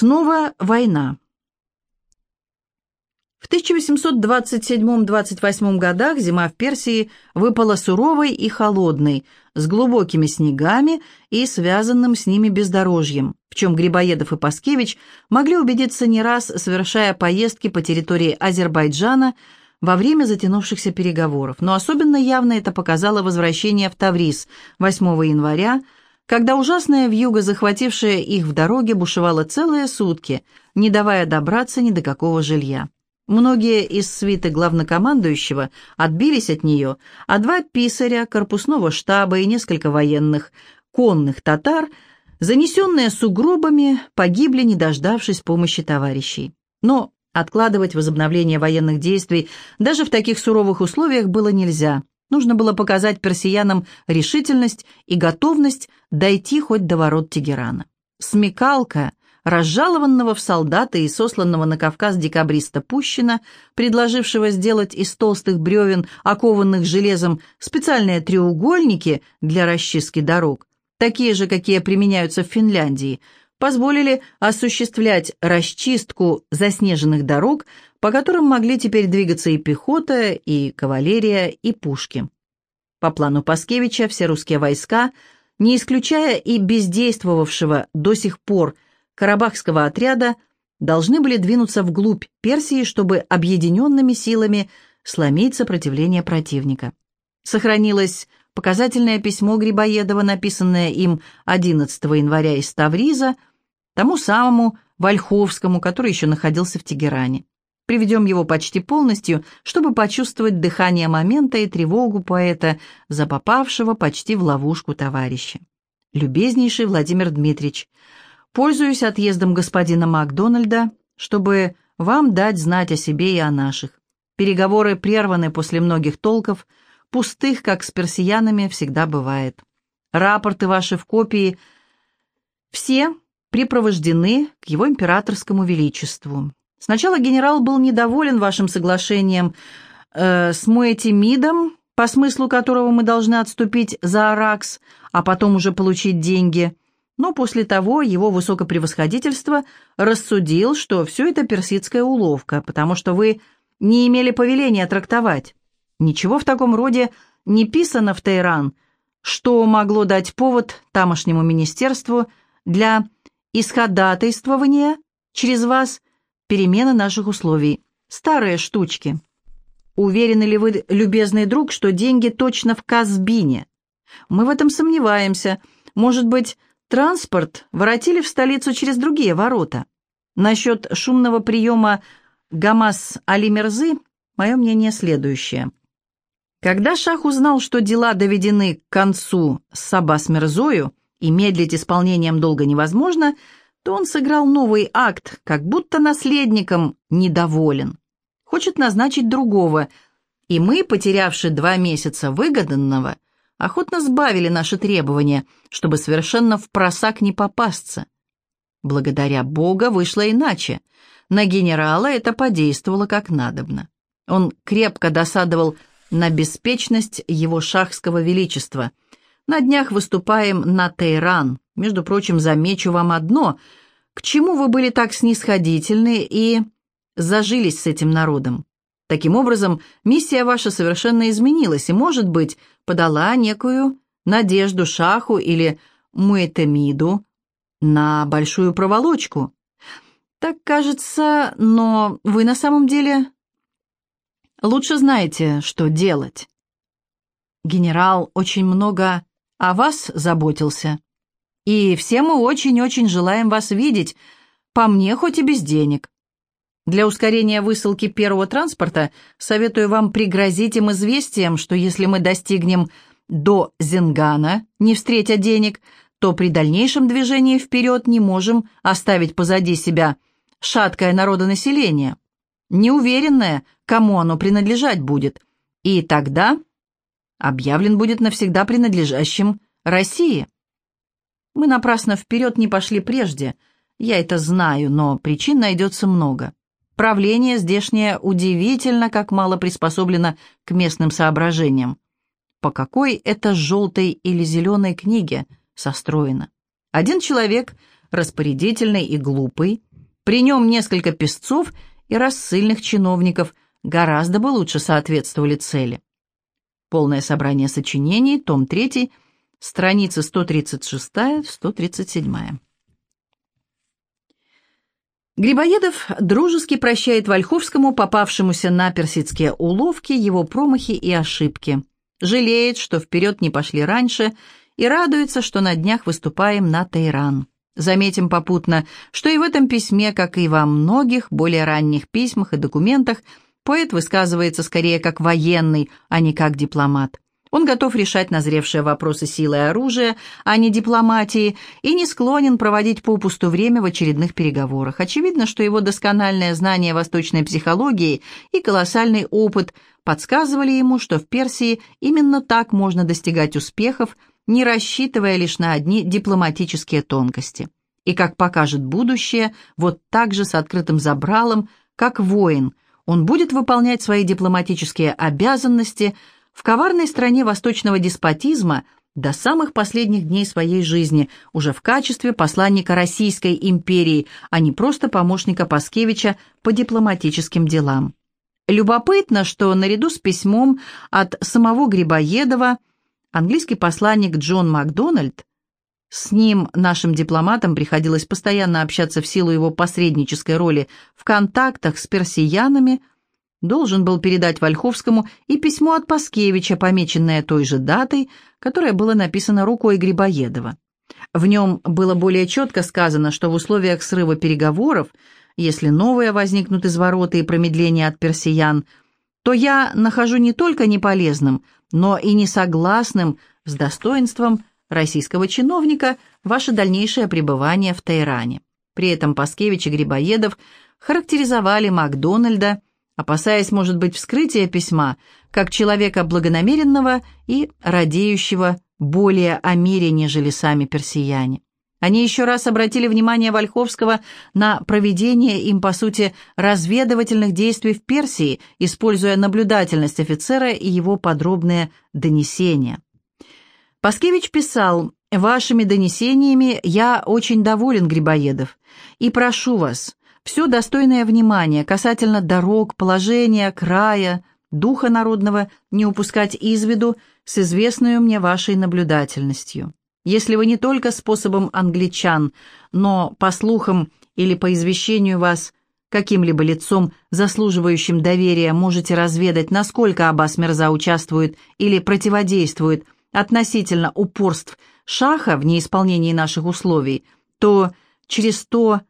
Снова война. В 1827-28 годах зима в Персии выпала суровой и холодной, с глубокими снегами и связанным с ними бездорожьем, в чем Грибоедов и Паскевич могли убедиться не раз, совершая поездки по территории Азербайджана во время затянувшихся переговоров. Но особенно явно это показало возвращение в Таврис 8 января когда ужасная вьюга, захватившая их в дороге, бушевала целые сутки, не давая добраться ни до какого жилья. Многие из свиты главнокомандующего отбились от нее, а два писаря, корпусного штаба и несколько военных, конных татар, занесенные сугробами, погибли, не дождавшись помощи товарищей. Но откладывать возобновление военных действий даже в таких суровых условиях было нельзя. Нужно было показать персиянам решительность и готовность дойти хоть до ворот Тегерана. Смекалка разжалованного в солдаты и сосланного на Кавказ декабриста Пущина, предложившего сделать из толстых бревен, окованных железом, специальные треугольники для расчистки дорог, такие же, какие применяются в Финляндии, позволили осуществлять расчистку заснеженных дорог по которым могли теперь двигаться и пехота, и кавалерия, и пушки. По плану Паскевича все русские войска, не исключая и бездействовавшего до сих пор карабахского отряда, должны были двинуться вглубь Персии, чтобы объединенными силами сломить сопротивление противника. Сохранилось показательное письмо Грибоедова, написанное им 11 января из Тавриза, тому самому Вольховскому, который еще находился в Тегеране. Приведем его почти полностью, чтобы почувствовать дыхание момента и тревогу поэта, за попавшего почти в ловушку товарища. Любезнейший Владимир Дмитриевич, пользуюсь отъездом господина Макдональда, чтобы вам дать знать о себе и о наших. Переговоры прерваны после многих толков, пустых, как с персиянами, всегда бывает. Рапорты ваши в копии все припровождены к его императорскому величеству. Сначала генерал был недоволен вашим соглашением э, с Муэтимидом, по смыслу которого мы должны отступить за Аракс, а потом уже получить деньги. Но после того его высокопревосходительство рассудил, что все это персидская уловка, потому что вы не имели повеления трактовать. Ничего в таком роде не писано в Тейран, что могло дать повод тамошнему министерству для исходатайствования через вас перемена наших условий. Старые штучки. Уверены ли вы, любезный друг, что деньги точно в Казбине? Мы в этом сомневаемся. Может быть, транспорт воротили в столицу через другие ворота? Насчет шумного приема Гамас Али Мерзы мое мнение следующее. Когда Шах узнал, что дела доведены к концу с Сабас Мерзою и медлить исполнением долго невозможно, то он сыграл новый акт, как будто наследником недоволен. Хочет назначить другого, и мы, потерявши два месяца выгоданного, охотно сбавили наши требования, чтобы совершенно в просак не попасться. Благодаря Бога вышло иначе. На генерала это подействовало как надобно. Он крепко досадовал на беспечность его шахского величества. На днях выступаем на Тейран, между прочим, замечу вам одно. К чему вы были так снисходительны и зажились с этим народом? Таким образом, миссия ваша совершенно изменилась и, может быть, подала некую надежду Шаху или Муэтемиду на большую проволочку. Так кажется, но вы на самом деле лучше знаете, что делать. Генерал очень много о вас заботился. И все мы очень-очень желаем вас видеть, по мне хоть и без денег. Для ускорения высылки первого транспорта советую вам пригрозить им известием, что если мы достигнем до Зенгана, не встретя денег, то при дальнейшем движении вперед не можем оставить позади себя шаткое народонаселение, неуверенное, кому оно принадлежать будет, и тогда объявлен будет навсегда принадлежащим России. Мы напрасно вперед не пошли прежде. Я это знаю, но причин найдется много. Правление здешнее удивительно, как мало приспособлено к местным соображениям. По какой это желтой или зеленой книге состроено? Один человек, распорядительный и глупый, При нем несколько песцов и рассыльных чиновников гораздо бы лучше соответствовали цели. Полное собрание сочинений, том 3, страницы 136-137. Грибоедов дружески прощает Вольховскому, попавшемуся на персидские уловки, его промахи и ошибки. Жалеет, что вперед не пошли раньше, и радуется, что на днях выступаем на Тайран. Заметим попутно, что и в этом письме, как и во многих более ранних письмах и документах, Поэт высказывается скорее как военный, а не как дипломат. Он готов решать назревшие вопросы силы и оружия, а не дипломатии, и не склонен проводить попусту время в очередных переговорах. Очевидно, что его доскональное знание восточной психологии и колоссальный опыт подсказывали ему, что в Персии именно так можно достигать успехов, не рассчитывая лишь на одни дипломатические тонкости. И, как покажет будущее, вот так же с открытым забралом, как воин – он будет выполнять свои дипломатические обязанности в коварной стране восточного деспотизма до самых последних дней своей жизни, уже в качестве посланника Российской империи, а не просто помощника Паскевича по дипломатическим делам. Любопытно, что наряду с письмом от самого Грибоедова английский посланник Джон Макдональд с ним, нашим дипломатам, приходилось постоянно общаться в силу его посреднической роли в контактах с персиянами, должен был передать Вольховскому и письмо от Паскевича, помеченное той же датой, которое было написано рукой Грибоедова. В нем было более четко сказано, что в условиях срыва переговоров, если новые возникнут извороты и промедления от персиян, то я нахожу не только неполезным, но и несогласным с достоинством российского чиновника ваше дальнейшее пребывание в Тайране. При этом Паскевич и Грибоедов характеризовали Макдональда, опасаясь, может быть, вскрытия письма, как человека благонамеренного и радеющего более о мире, нежели сами персияне. Они еще раз обратили внимание Вольховского на проведение им, по сути, разведывательных действий в Персии, используя наблюдательность офицера и его подробные донесения. Паскевич писал, «Вашими донесениями я очень доволен, Грибоедов, и прошу вас, все достойное внимания касательно дорог, положения, края, духа народного не упускать из виду с известной мне вашей наблюдательностью. Если вы не только способом англичан, но по слухам или по извещению вас каким-либо лицом, заслуживающим доверия, можете разведать, насколько Аббас Мирза участвует или противодействует – относительно упорств Шаха в неисполнении наших условий, то через то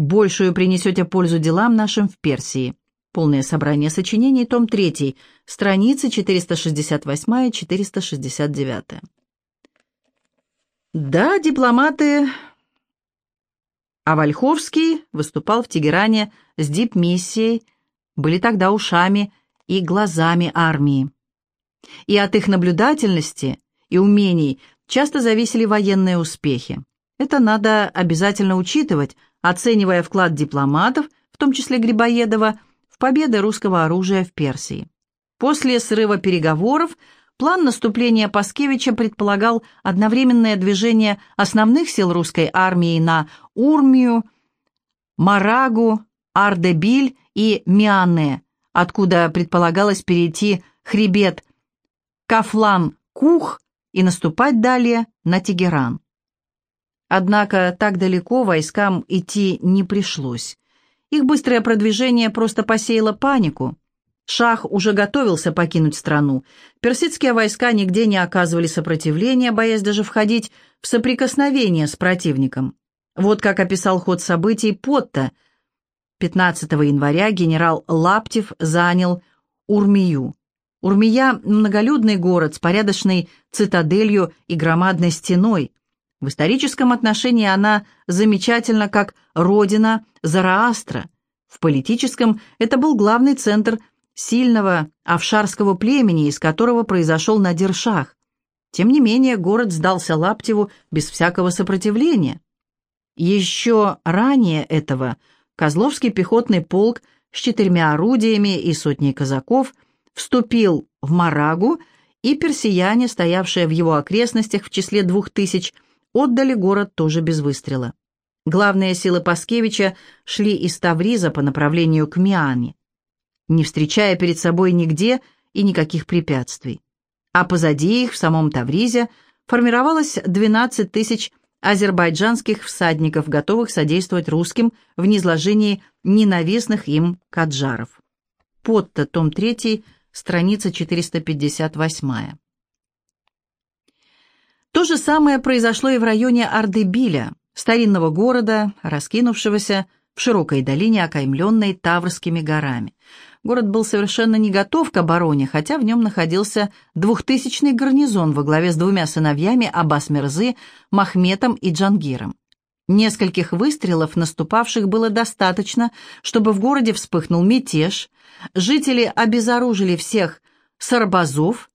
большую принесете пользу делам нашим в Персии. Полное собрание сочинений, том 3, страницы 468-469. Да, дипломаты... А Вольховский выступал в Тегеране с дипмиссией, были тогда ушами и глазами армии и от их наблюдательности и умений часто зависели военные успехи. Это надо обязательно учитывать, оценивая вклад дипломатов, в том числе Грибоедова, в победы русского оружия в Персии. После срыва переговоров план наступления Паскевича предполагал одновременное движение основных сил русской армии на Урмию, Марагу, Ардебиль и Миане, откуда предполагалось перейти хребет Кафлан-Кух и наступать далее на Тегеран. Однако так далеко войскам идти не пришлось. Их быстрое продвижение просто посеяло панику. Шах уже готовился покинуть страну. Персидские войска нигде не оказывали сопротивления, боясь даже входить в соприкосновение с противником. Вот как описал ход событий Потта. 15 января генерал Лаптев занял Урмию. Урмия – многолюдный город с порядочной цитаделью и громадной стеной. В историческом отношении она замечательна как родина Зараастра. В политическом это был главный центр сильного авшарского племени, из которого произошел Надир-Шах. Тем не менее, город сдался Лаптеву без всякого сопротивления. Еще ранее этого Козловский пехотный полк с четырьмя орудиями и сотней казаков – вступил в Марагу, и персияне, стоявшие в его окрестностях в числе двух тысяч, отдали город тоже без выстрела. Главные силы Паскевича шли из Тавриза по направлению к Миане, не встречая перед собой нигде и никаких препятствий. А позади их, в самом Тавризе, формировалось 12 тысяч азербайджанских всадников, готовых содействовать русским в низложении ненавистных им каджаров. Потто, том 3, страница 458. То же самое произошло и в районе Ардебиля, старинного города, раскинувшегося в широкой долине, окаймленной Таврскими горами. Город был совершенно не готов к обороне, хотя в нем находился двухтысячный гарнизон во главе с двумя сыновьями Аббас Мирзы, Махметом и Джангиром. Нескольких выстрелов наступавших было достаточно, чтобы в городе вспыхнул мятеж, жители обезоружили всех сарбазов,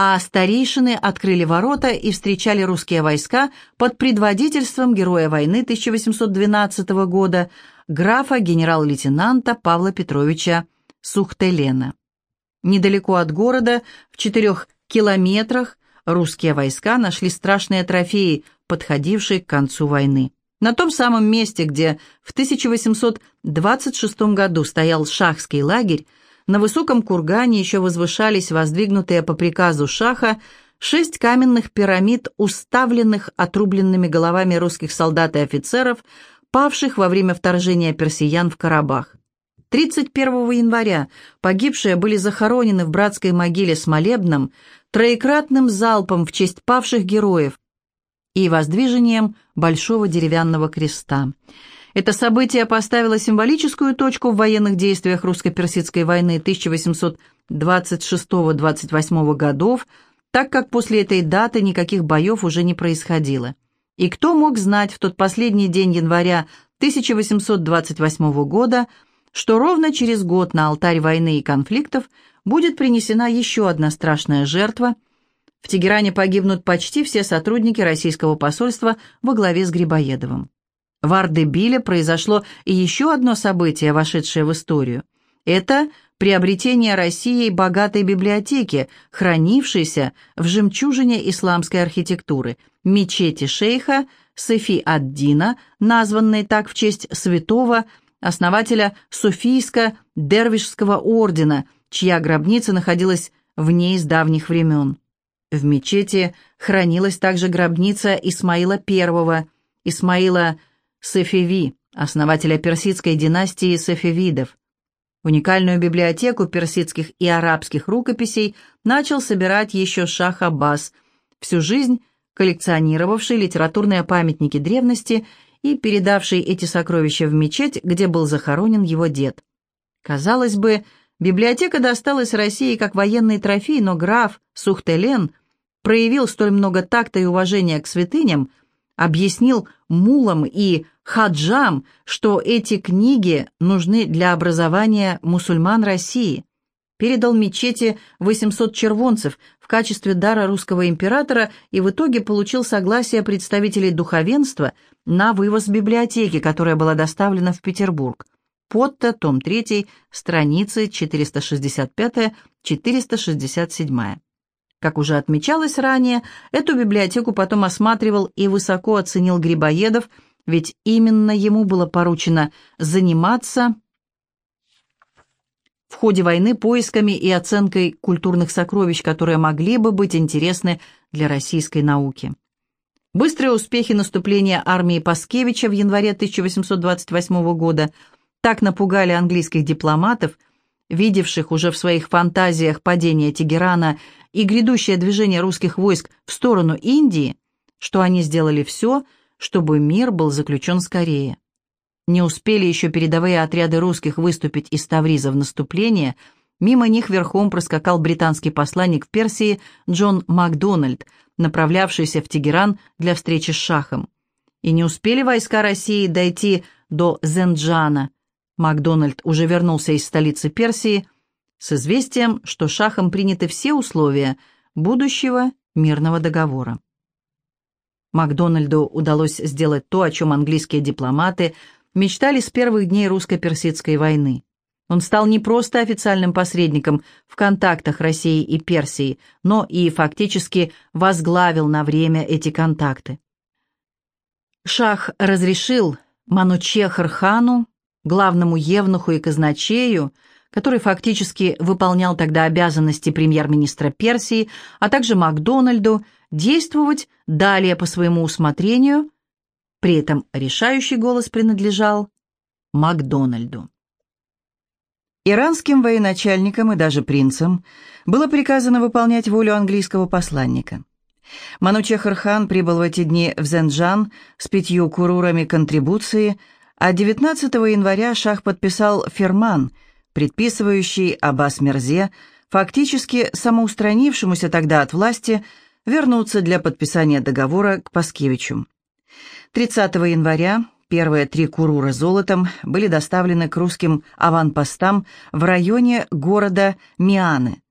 а старейшины открыли ворота и встречали русские войска под предводительством героя войны 1812 года, графа генерал-лейтенанта Павла Петровича Сухтелена. Недалеко от города, в четырех километрах, русские войска нашли страшные трофеи, подходившие к концу войны. На том самом месте, где в 1826 году стоял шахский лагерь, на высоком кургане еще возвышались воздвигнутые по приказу шаха шесть каменных пирамид, уставленных отрубленными головами русских солдат и офицеров, павших во время вторжения персиян в Карабах. 31 января погибшие были захоронены в братской могиле с молебном, троекратным залпом в честь павших героев и воздвижением большого деревянного креста. Это событие поставило символическую точку в военных действиях русско-персидской войны 1826-28 годов, так как после этой даты никаких боев уже не происходило. И кто мог знать в тот последний день января 1828 года, что ровно через год на алтарь войны и конфликтов будет принесена еще одна страшная жертва. В Тегеране погибнут почти все сотрудники российского посольства во главе с Грибоедовым. В Ардебиле произошло и еще одно событие, вошедшее в историю. Это приобретение Россией богатой библиотеки, хранившейся в жемчужине исламской архитектуры, мечети шейха Сефи ад-Дина, названной так в честь святого основателя Софийско-Дервишского ордена, чья гробница находилась в ней с давних времен. В мечети хранилась также гробница Исмаила I, Исмаила Сефеви, основателя персидской династии Сефевидов. Уникальную библиотеку персидских и арабских рукописей начал собирать еще шах Аббас, всю жизнь коллекционировавший литературные памятники древности и передавший эти сокровища в мечеть, где был захоронен его дед. Казалось бы, библиотека досталась России как военный трофей, но граф Сухтелен проявил столь много такта и уважения к святыням, объяснил мулам и хаджам, что эти книги нужны для образования мусульман России передал мечети 800 червонцев в качестве дара русского императора и в итоге получил согласие представителей духовенства на вывоз библиотеки, которая была доставлена в Петербург. Потто, том 3, страницы 465-467. Как уже отмечалось ранее, эту библиотеку потом осматривал и высоко оценил Грибоедов, ведь именно ему было поручено заниматься в ходе войны поисками и оценкой культурных сокровищ, которые могли бы быть интересны для российской науки. Быстрые успехи наступления армии Паскевича в январе 1828 года так напугали английских дипломатов, видевших уже в своих фантазиях падение Тегерана и грядущее движение русских войск в сторону Индии, что они сделали все, чтобы мир был заключен скорее. Не успели еще передовые отряды русских выступить из Тавриза в наступление, мимо них верхом проскакал британский посланник в Персии Джон Макдональд, направлявшийся в Тегеран для встречи с Шахом. И не успели войска России дойти до Зенджана. Макдональд уже вернулся из столицы Персии с известием, что Шахом приняты все условия будущего мирного договора. Макдональду удалось сделать то, о чем английские дипломаты – мечтали с первых дней русско-персидской войны. Он стал не просто официальным посредником в контактах России и Персии, но и фактически возглавил на время эти контакты. Шах разрешил Манучехар-хану, главному евнуху и казначею, который фактически выполнял тогда обязанности премьер-министра Персии, а также Макдональду, действовать далее по своему усмотрению, при этом решающий голос принадлежал Макдональду. Иранским военачальникам и даже принцам было приказано выполнять волю английского посланника. Манучехар-хан прибыл в эти дни в Зенджан с пятью курурами контрибуции, а 19 января шах подписал ферман, предписывающий Аббас Мерзе, фактически самоустранившемуся тогда от власти, вернуться для подписания договора к Паскевичу. 30 января первые три курура золотом были доставлены к русским аванпостам в районе города Мианы,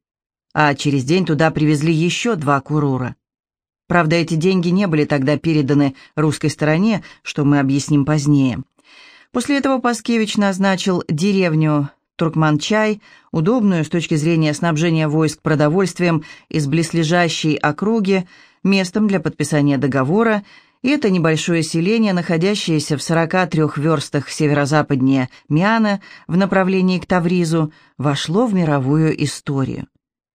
а через день туда привезли еще два курура. Правда, эти деньги не были тогда переданы русской стороне, что мы объясним позднее. После этого Паскевич назначил деревню Туркманчай, удобную с точки зрения снабжения войск продовольствием из близлежащей округи, местом для подписания договора, и это небольшое селение, находящееся в 43 верстах северо-западнее Миана в направлении к Тавризу, вошло в мировую историю.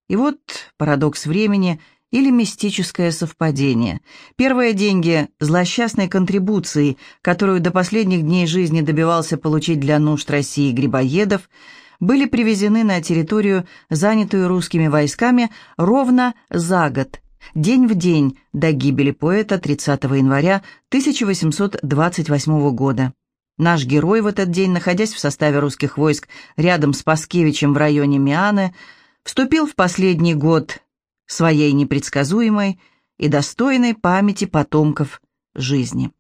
И вот парадокс времени – или мистическое совпадение. Первые деньги злосчастной контрибуции, которую до последних дней жизни добивался получить для нужд России Грибоедов, были привезены на территорию, занятую русскими войсками, ровно за год, день в день до гибели поэта 30 января 1828 года. Наш герой в этот день, находясь в составе русских войск рядом с Паскевичем в районе Мианы, вступил в последний год своей непредсказуемой и достойной памяти потомков жизни.